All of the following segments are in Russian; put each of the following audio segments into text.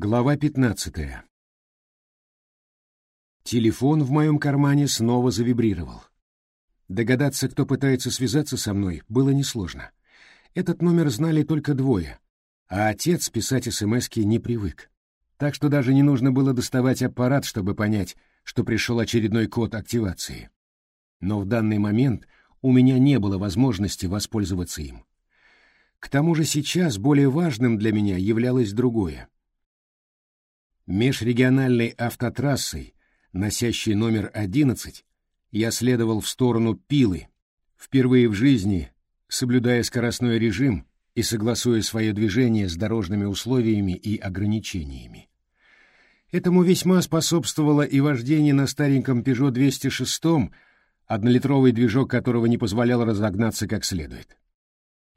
Глава 15. Телефон в моем кармане снова завибрировал. Догадаться, кто пытается связаться со мной, было несложно. Этот номер знали только двое, а отец писать СМСки не привык. Так что даже не нужно было доставать аппарат, чтобы понять, что пришел очередной код активации. Но в данный момент у меня не было возможности воспользоваться им. К тому же сейчас более важным для меня являлось другое — Межрегиональной автотрассой, носящей номер 11, я следовал в сторону Пилы, впервые в жизни соблюдая скоростной режим и согласуя свое движение с дорожными условиями и ограничениями. Этому весьма способствовало и вождение на стареньком Peugeot 206, однолитровый движок которого не позволял разогнаться как следует.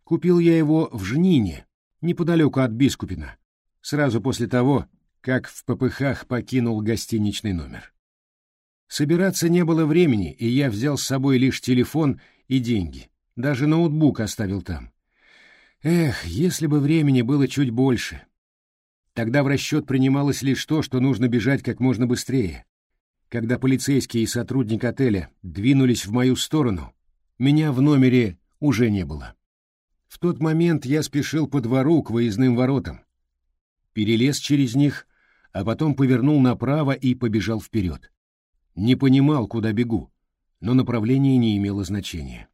Купил я его в Жнине, неподалеку от Бискупина, сразу после того, как в попыхах покинул гостиничный номер. Собираться не было времени, и я взял с собой лишь телефон и деньги. Даже ноутбук оставил там. Эх, если бы времени было чуть больше. Тогда в расчет принималось лишь то, что нужно бежать как можно быстрее. Когда полицейские и сотрудник отеля двинулись в мою сторону, меня в номере уже не было. В тот момент я спешил по двору к выездным воротам. Перелез через них а потом повернул направо и побежал вперед. Не понимал, куда бегу, но направление не имело значения.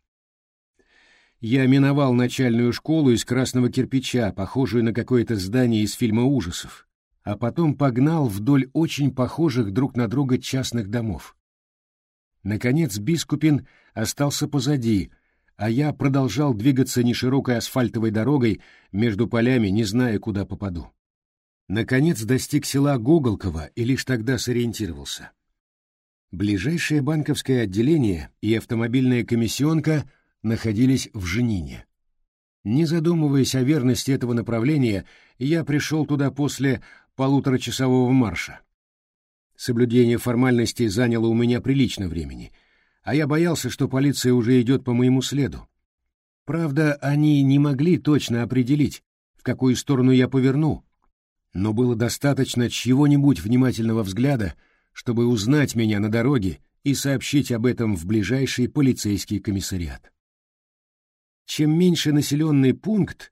Я миновал начальную школу из красного кирпича, похожую на какое-то здание из фильма ужасов, а потом погнал вдоль очень похожих друг на друга частных домов. Наконец Бискупин остался позади, а я продолжал двигаться неширокой асфальтовой дорогой между полями, не зная, куда попаду. Наконец достиг села Гоголково и лишь тогда сориентировался. Ближайшее банковское отделение и автомобильная комиссионка находились в Женине. Не задумываясь о верности этого направления, я пришел туда после полуторачасового марша. Соблюдение формальностей заняло у меня прилично времени, а я боялся, что полиция уже идет по моему следу. Правда, они не могли точно определить, в какую сторону я поверну, но было достаточно чьего-нибудь внимательного взгляда, чтобы узнать меня на дороге и сообщить об этом в ближайший полицейский комиссариат. Чем меньше населенный пункт,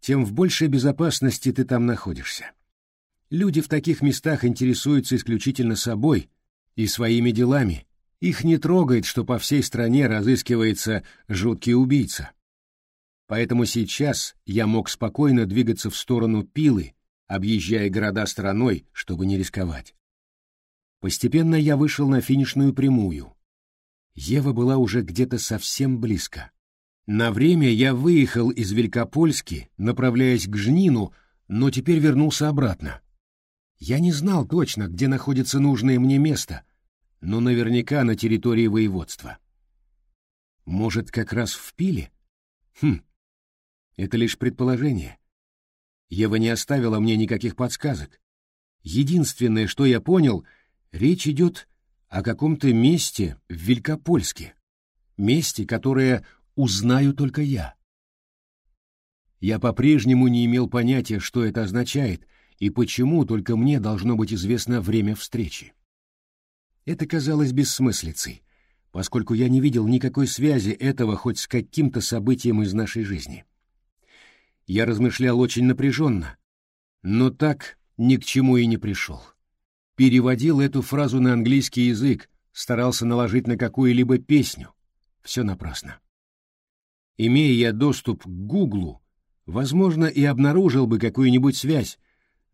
тем в большей безопасности ты там находишься. Люди в таких местах интересуются исключительно собой и своими делами. Их не трогает, что по всей стране разыскивается жуткий убийца. Поэтому сейчас я мог спокойно двигаться в сторону Пилы, объезжая города стороной, чтобы не рисковать. Постепенно я вышел на финишную прямую. Ева была уже где-то совсем близко. На время я выехал из Великопольски, направляясь к Жнину, но теперь вернулся обратно. Я не знал точно, где находится нужное мне место, но наверняка на территории воеводства. Может, как раз в Пиле? Хм, это лишь предположение. Ева не оставила мне никаких подсказок. Единственное, что я понял, речь идет о каком-то месте в Великопольске. Месте, которое узнаю только я. Я по-прежнему не имел понятия, что это означает и почему только мне должно быть известно время встречи. Это казалось бессмыслицей, поскольку я не видел никакой связи этого хоть с каким-то событием из нашей жизни я размышлял очень напряженно, но так ни к чему и не пришел. Переводил эту фразу на английский язык, старался наложить на какую-либо песню. Все напрасно. Имея я доступ к Гуглу, возможно, и обнаружил бы какую-нибудь связь,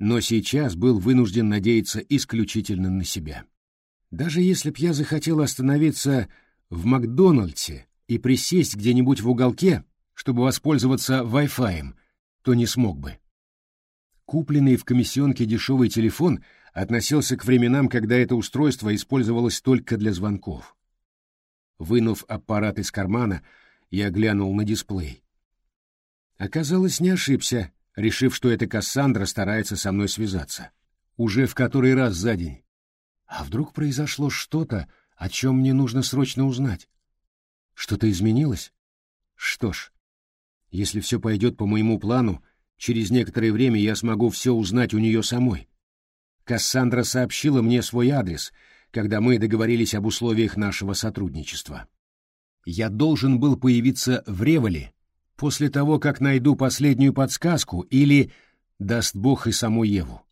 но сейчас был вынужден надеяться исключительно на себя. Даже если б я захотел остановиться в Макдональдсе и присесть где-нибудь в уголке, чтобы воспользоваться Wi-Fi, то не смог бы. Купленный в комиссионке дешевый телефон относился к временам, когда это устройство использовалось только для звонков. Вынув аппарат из кармана, я глянул на дисплей. Оказалось, не ошибся, решив, что эта Кассандра старается со мной связаться. Уже в который раз за день. А вдруг произошло что-то, о чем мне нужно срочно узнать? Что-то изменилось? Что ж, если все пойдет по моему плану, через некоторое время я смогу все узнать у нее самой, Кассандра сообщила мне свой адрес, когда мы договорились об условиях нашего сотрудничества. Я должен был появиться в Револе после того, как найду последнюю подсказку или, даст Бог, и саму Еву.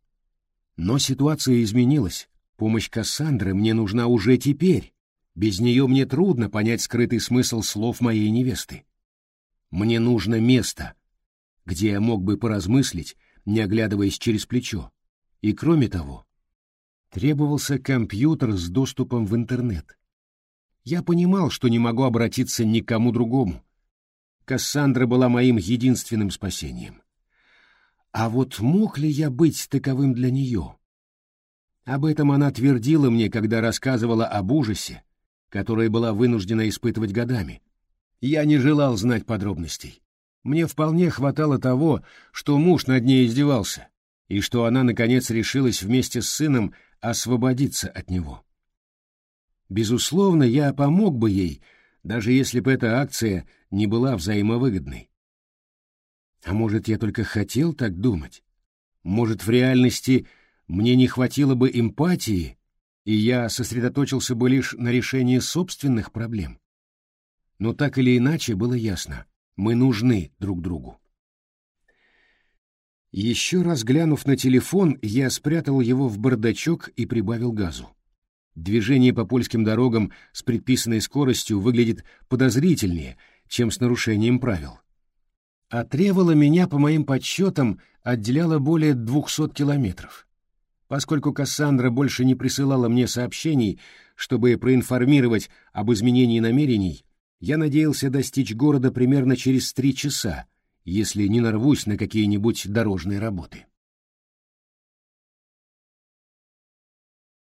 Но ситуация изменилась. Помощь Кассандры мне нужна уже теперь. Без нее мне трудно понять скрытый смысл слов моей невесты. Мне нужно место, где я мог бы поразмыслить, не оглядываясь через плечо. И кроме того, требовался компьютер с доступом в интернет. Я понимал, что не могу обратиться ни к кому другому. Кассандра была моим единственным спасением. А вот мог ли я быть таковым для нее? Об этом она твердила мне, когда рассказывала об ужасе, который была вынуждена испытывать годами. Я не желал знать подробностей. Мне вполне хватало того, что муж над ней издевался, и что она, наконец, решилась вместе с сыном освободиться от него. Безусловно, я помог бы ей, даже если бы эта акция не была взаимовыгодной. А может, я только хотел так думать? Может, в реальности мне не хватило бы эмпатии, и я сосредоточился бы лишь на решении собственных проблем? Но так или иначе было ясно, мы нужны друг другу. Еще раз глянув на телефон, я спрятал его в бардачок и прибавил газу. Движение по польским дорогам с предписанной скоростью выглядит подозрительнее, чем с нарушением правил. От Револа меня, по моим подсчетам, отделяло более двухсот километров. Поскольку Кассандра больше не присылала мне сообщений, чтобы проинформировать об изменении намерений, я надеялся достичь города примерно через три часа, если не нарвусь на какие-нибудь дорожные работы.